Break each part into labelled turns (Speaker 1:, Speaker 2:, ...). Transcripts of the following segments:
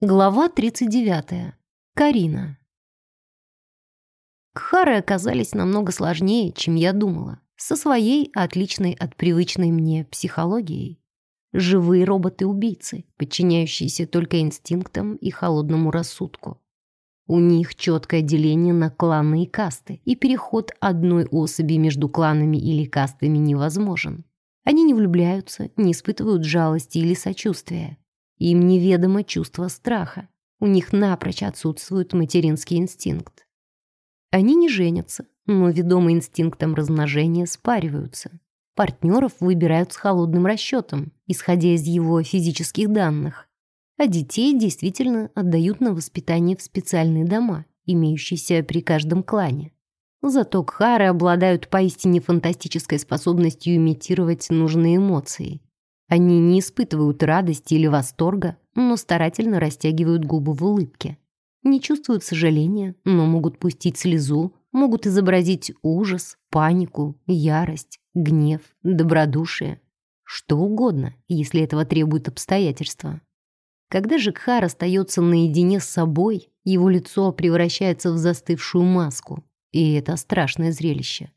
Speaker 1: Глава 39. Карина. Кхары оказались намного сложнее, чем я думала, со своей отличной от привычной мне психологией. Живые роботы-убийцы, подчиняющиеся только инстинктам и холодному рассудку. У них четкое деление на кланы и касты, и переход одной особи между кланами или кастами невозможен. Они не влюбляются, не испытывают жалости или сочувствия, им неведомо чувство страха. У них напрочь отсутствует материнский инстинкт. Они не женятся, но, ведомы инстинктом размножения, спариваются. Партнеров выбирают с холодным расчетом, исходя из его физических данных. А детей действительно отдают на воспитание в специальные дома, имеющиеся при каждом клане. Зато кхары обладают поистине фантастической способностью имитировать нужные эмоции. Они не испытывают радости или восторга, но старательно растягивают губы в улыбке. Не чувствуют сожаления, но могут пустить слезу, могут изобразить ужас, панику, ярость, гнев, добродушие. Что угодно, если этого требуют обстоятельства. Когда же Кхар остается наедине с собой, его лицо превращается в застывшую маску, и это страшное зрелище.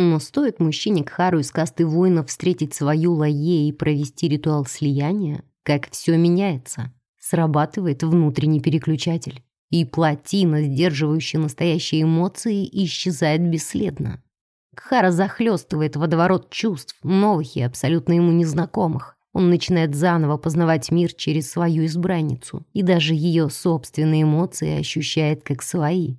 Speaker 1: Но стоит мужчине Кхару из касты воинов встретить свою Лае и провести ритуал слияния, как все меняется. Срабатывает внутренний переключатель. И плотина, сдерживающая настоящие эмоции, исчезает бесследно. Кхара захлестывает водоворот чувств, новых и абсолютно ему незнакомых. Он начинает заново познавать мир через свою избранницу, и даже ее собственные эмоции ощущает как свои.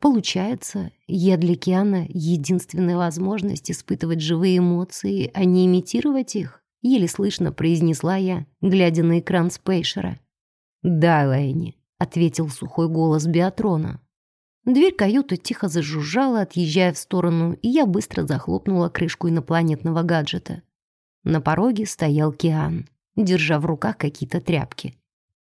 Speaker 1: Получается, я для Киана единственная возможность испытывать живые эмоции, а не имитировать их, еле слышно произнесла я, глядя на экран спейшера. «Да, Лэйни», — ответил сухой голос Биатрона. Дверь каюты тихо зажужжала, отъезжая в сторону, и я быстро захлопнула крышку инопланетного гаджета. На пороге стоял Киан, держа в руках какие-то тряпки.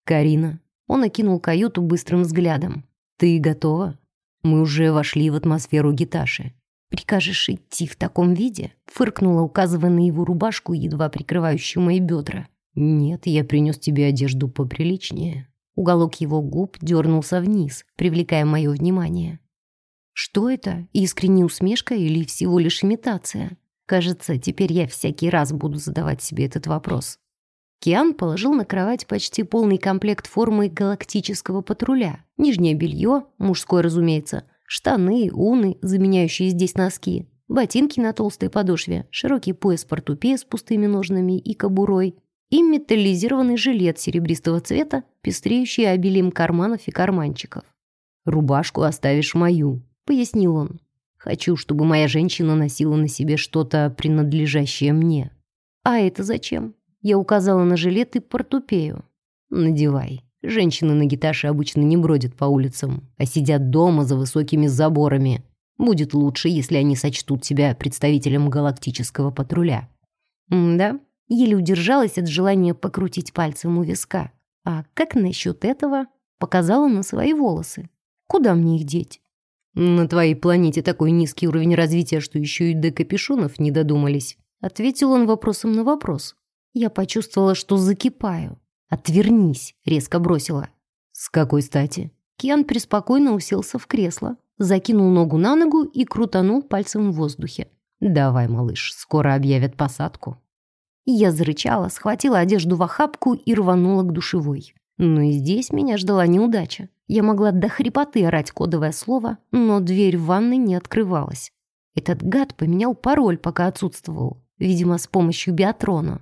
Speaker 1: «Карина». Он окинул каюту быстрым взглядом. «Ты готова?» Мы уже вошли в атмосферу гиташи. «Прикажешь идти в таком виде?» Фыркнула, указывая на его рубашку, едва прикрывающую мои бедра. «Нет, я принес тебе одежду поприличнее». Уголок его губ дернулся вниз, привлекая мое внимание. «Что это? Искренняя усмешка или всего лишь имитация?» Кажется, теперь я всякий раз буду задавать себе этот вопрос. Киан положил на кровать почти полный комплект формы галактического патруля. Нижнее белье, мужское, разумеется, штаны, уны, заменяющие здесь носки, ботинки на толстой подошве, широкий пояс портупея с пустыми ножнами и кобурой и металлизированный жилет серебристого цвета, пестреющий обилием карманов и карманчиков. «Рубашку оставишь мою», — пояснил он. «Хочу, чтобы моя женщина носила на себе что-то, принадлежащее мне». «А это зачем?» Я указала на жилет и портупею. «Надевай. Женщины на гиташе обычно не бродят по улицам, а сидят дома за высокими заборами. Будет лучше, если они сочтут себя представителем галактического патруля». «Да?» Еле удержалась от желания покрутить пальцем у виска. «А как насчет этого?» Показала на свои волосы. «Куда мне их деть?» «На твоей планете такой низкий уровень развития, что еще и до капюшонов не додумались», ответил он вопросом на вопрос. Я почувствовала, что закипаю. «Отвернись!» — резко бросила. «С какой стати?» Киан преспокойно уселся в кресло, закинул ногу на ногу и крутанул пальцем в воздухе. «Давай, малыш, скоро объявят посадку». Я зарычала, схватила одежду в охапку и рванула к душевой. Но и здесь меня ждала неудача. Я могла до хрипоты орать кодовое слово, но дверь в ванной не открывалась. Этот гад поменял пароль, пока отсутствовал. Видимо, с помощью биатрона.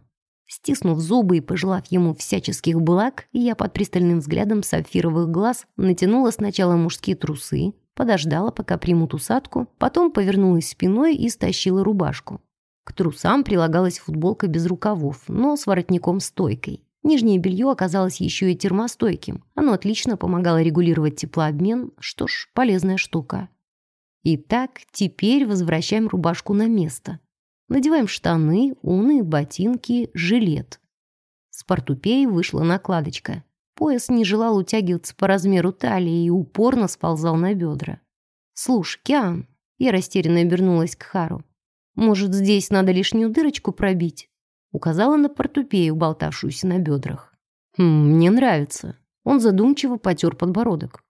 Speaker 1: Стиснув зубы и пожелав ему всяческих благ, я под пристальным взглядом сапфировых глаз натянула сначала мужские трусы, подождала, пока примут усадку, потом повернулась спиной и стащила рубашку. К трусам прилагалась футболка без рукавов, но с воротником-стойкой. Нижнее белье оказалось еще и термостойким. Оно отлично помогало регулировать теплообмен, что ж, полезная штука. Итак, теперь возвращаем рубашку на место. Надеваем штаны, уны, ботинки, жилет. С портупеи вышла накладочка. Пояс не желал утягиваться по размеру талии и упорно сползал на бедра. «Слушай, Киан!» Я растерянно обернулась к Хару. «Может, здесь надо лишнюю дырочку пробить?» Указала на портупею, болтавшуюся на бедрах. «Хм, «Мне нравится». Он задумчиво потер подбородок.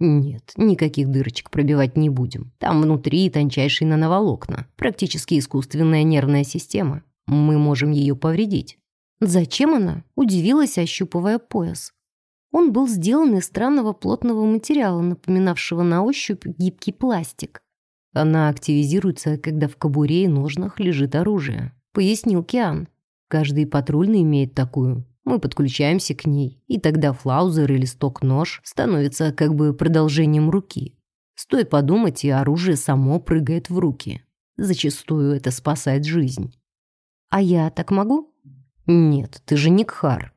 Speaker 1: Нет, никаких дырочек пробивать не будем. Там внутри тончайшие нановолокна, практически искусственная нервная система. Мы можем ее повредить. Зачем она? Удивилась, ощупывая пояс. Он был сделан из странного плотного материала, напоминавшего на ощупь гибкий пластик. Она активизируется, когда в кобуре и ножнах лежит оружие, пояснил Киан. Каждый патрульный имеет такую. Мы подключаемся к ней, и тогда флаузер или сток-нож становится как бы продолжением руки. Стоит подумать, и оружие само прыгает в руки. Зачастую это спасает жизнь. «А я так могу?» «Нет, ты же не Кхар».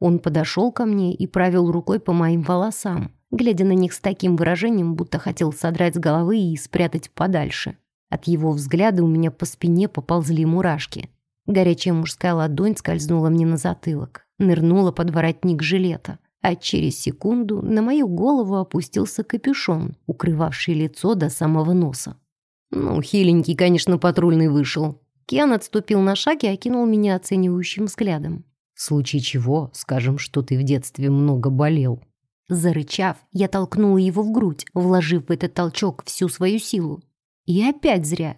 Speaker 1: Он подошел ко мне и провел рукой по моим волосам, глядя на них с таким выражением, будто хотел содрать с головы и спрятать подальше. От его взгляда у меня по спине поползли мурашки. Горячая мужская ладонь скользнула мне на затылок нырнула под воротник жилета, а через секунду на мою голову опустился капюшон, укрывавший лицо до самого носа. Ну, хиленький, конечно, патрульный вышел. Кен отступил на шаг и окинул меня оценивающим взглядом. В случае чего, скажем, что ты в детстве много болел. Зарычав, я толкнула его в грудь, вложив в этот толчок всю свою силу. И опять зря.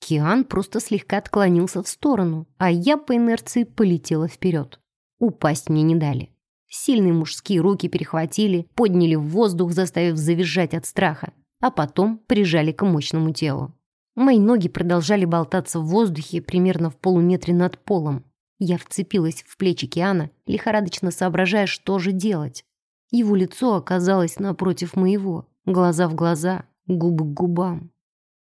Speaker 1: Киан просто слегка отклонился в сторону, а я по инерции полетела вперед. Упасть мне не дали. Сильные мужские руки перехватили, подняли в воздух, заставив завизжать от страха, а потом прижали к мощному телу. Мои ноги продолжали болтаться в воздухе примерно в полуметре над полом. Я вцепилась в плечи Киана, лихорадочно соображая, что же делать. Его лицо оказалось напротив моего, глаза в глаза, губы к губам.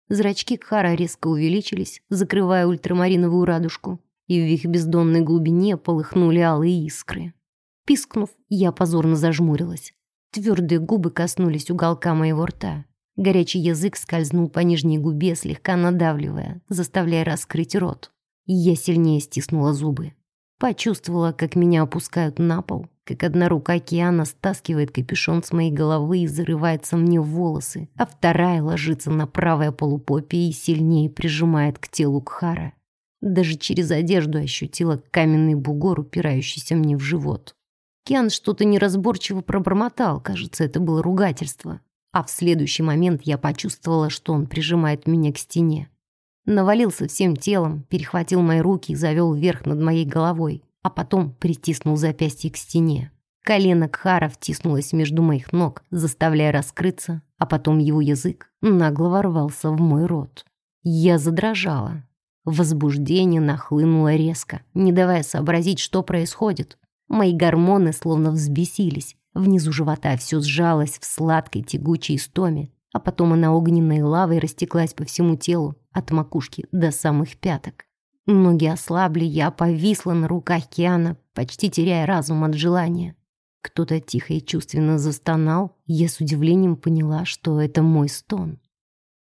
Speaker 1: Зрачки Кхара резко увеличились, закрывая ультрамариновую радужку и в их бездонной глубине полыхнули алые искры. Пискнув, я позорно зажмурилась. Твердые губы коснулись уголка моего рта. Горячий язык скользнул по нижней губе, слегка надавливая, заставляя раскрыть рот. Я сильнее стиснула зубы. Почувствовала, как меня опускают на пол, как одна рука океана стаскивает капюшон с моей головы и зарывается мне в волосы, а вторая ложится на правое полупопие и сильнее прижимает к телу Кхара. Даже через одежду ощутила каменный бугор, упирающийся мне в живот. Киан что-то неразборчиво пробормотал, кажется, это было ругательство. А в следующий момент я почувствовала, что он прижимает меня к стене. Навалился всем телом, перехватил мои руки и завел вверх над моей головой, а потом притиснул запястье к стене. Колено Кхара втиснулось между моих ног, заставляя раскрыться, а потом его язык нагло ворвался в мой рот. Я задрожала, Возбуждение нахлынуло резко, не давая сообразить, что происходит. Мои гормоны словно взбесились. Внизу живота все сжалось в сладкой тягучей истоме, а потом она огненной лавой растеклась по всему телу, от макушки до самых пяток. Ноги ослабли, я повисла на руках Киана, почти теряя разум от желания. Кто-то тихо и чувственно застонал, я с удивлением поняла, что это мой стон.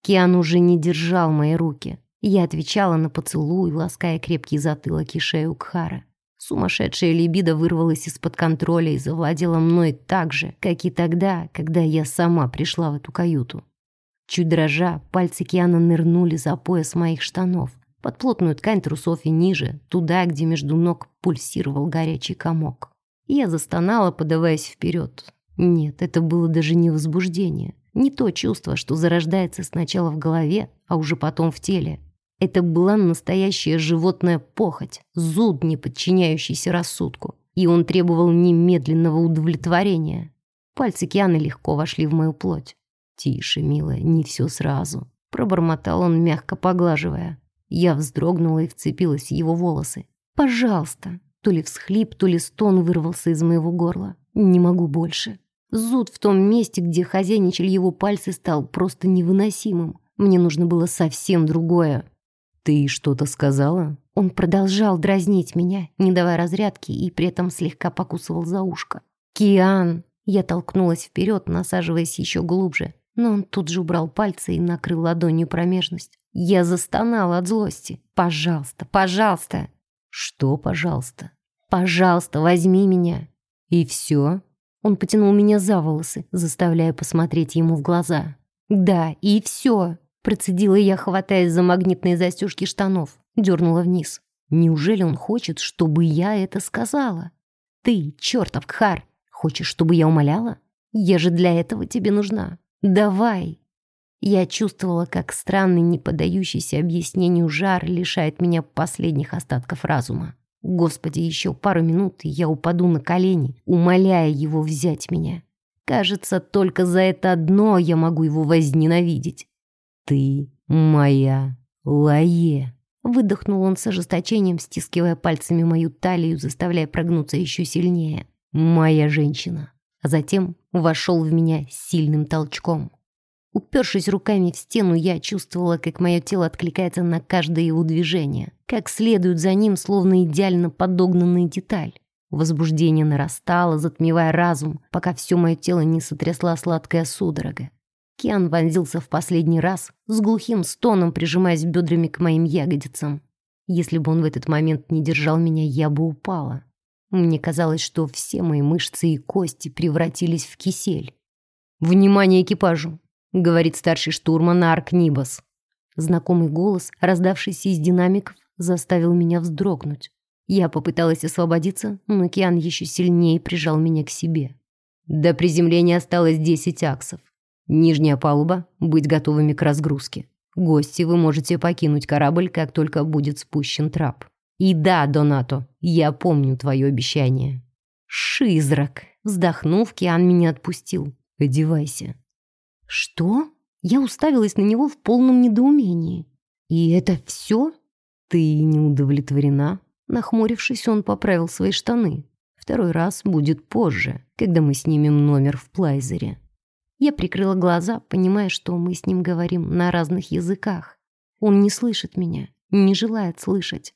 Speaker 1: Киан уже не держал мои руки, я отвечала на поцелуй, лаская крепкий затылок и шею Кхара. Сумасшедшая либидо вырвалась из-под контроля и завладела мной так же, как и тогда, когда я сама пришла в эту каюту. Чуть дрожа, пальцы Киана нырнули за пояс моих штанов, под плотную ткань трусов и ниже, туда, где между ног пульсировал горячий комок. Я застонала, подаваясь вперед. Нет, это было даже не возбуждение. Не то чувство, что зарождается сначала в голове, а уже потом в теле. Это была настоящая животная похоть, зуд, не подчиняющийся рассудку. И он требовал немедленного удовлетворения. Пальцы Кианы легко вошли в мою плоть. «Тише, милая, не все сразу», — пробормотал он, мягко поглаживая. Я вздрогнула и вцепилась в его волосы. «Пожалуйста!» То ли всхлип, то ли стон вырвался из моего горла. «Не могу больше». Зуд в том месте, где хозяйничали его пальцы, стал просто невыносимым. Мне нужно было совсем другое. «Ты что-то сказала?» Он продолжал дразнить меня, не давая разрядки, и при этом слегка покусывал за ушко. «Киан!» Я толкнулась вперед, насаживаясь еще глубже, но он тут же убрал пальцы и накрыл ладонью промежность. Я застонала от злости. «Пожалуйста, пожалуйста!» «Что, пожалуйста?» «Пожалуйста, возьми меня!» «И все?» Он потянул меня за волосы, заставляя посмотреть ему в глаза. «Да, и все!» Процедила я, хватаясь за магнитные застежки штанов. Дернула вниз. Неужели он хочет, чтобы я это сказала? Ты, чертов Кхар, Хочешь, чтобы я умоляла? Я же для этого тебе нужна. Давай!» Я чувствовала, как странный, не поддающийся объяснению жар лишает меня последних остатков разума. Господи, еще пару минут, и я упаду на колени, умоляя его взять меня. Кажется, только за это одно я могу его возненавидеть. «Ты моя Лае!» Выдохнул он с ожесточением, стискивая пальцами мою талию, заставляя прогнуться еще сильнее. «Моя женщина!» А затем вошел в меня сильным толчком. Упершись руками в стену, я чувствовала, как мое тело откликается на каждое его движение, как следует за ним, словно идеально подогнанная деталь. Возбуждение нарастало, затмевая разум, пока все мое тело не сотрясла сладкая судорога. Киан вонзился в последний раз, с глухим стоном прижимаясь бедрами к моим ягодицам. Если бы он в этот момент не держал меня, я бы упала. Мне казалось, что все мои мышцы и кости превратились в кисель. «Внимание экипажу! — говорит старший штурман Арк Нибас. Знакомый голос, раздавшийся из динамиков, заставил меня вздрогнуть. Я попыталась освободиться, но Киан еще сильнее прижал меня к себе. До приземления осталось 10 аксов. Нижняя палуба, быть готовыми к разгрузке. Гости, вы можете покинуть корабль, как только будет спущен трап. И да, Донато, я помню твое обещание. Шизрак. Вздохнув, Киан меня отпустил. Одевайся. «Что?» Я уставилась на него в полном недоумении. «И это все?» «Ты не удовлетворена?» Нахмурившись, он поправил свои штаны. «Второй раз будет позже, когда мы снимем номер в Плайзере». Я прикрыла глаза, понимая, что мы с ним говорим на разных языках. Он не слышит меня, не желает слышать.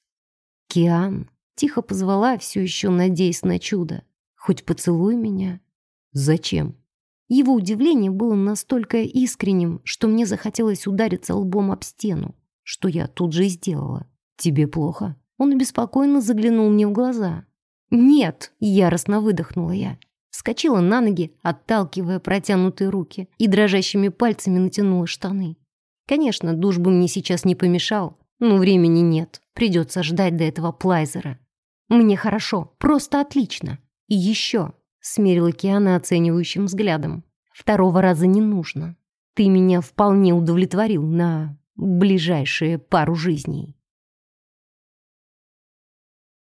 Speaker 1: «Киан!» — тихо позвала, все еще надеясь на чудо. «Хоть поцелуй меня». «Зачем?» Его удивление было настолько искренним, что мне захотелось удариться лбом об стену, что я тут же и сделала. «Тебе плохо?» Он беспокойно заглянул мне в глаза. «Нет!» — яростно выдохнула я. Вскочила на ноги, отталкивая протянутые руки, и дрожащими пальцами натянула штаны. Конечно, душ бы мне сейчас не помешал, но времени нет. Придется ждать до этого Плайзера. Мне хорошо, просто отлично. И еще. Смерила Киана оценивающим взглядом. Второго раза не нужно. Ты меня вполне удовлетворил на ближайшие пару жизней.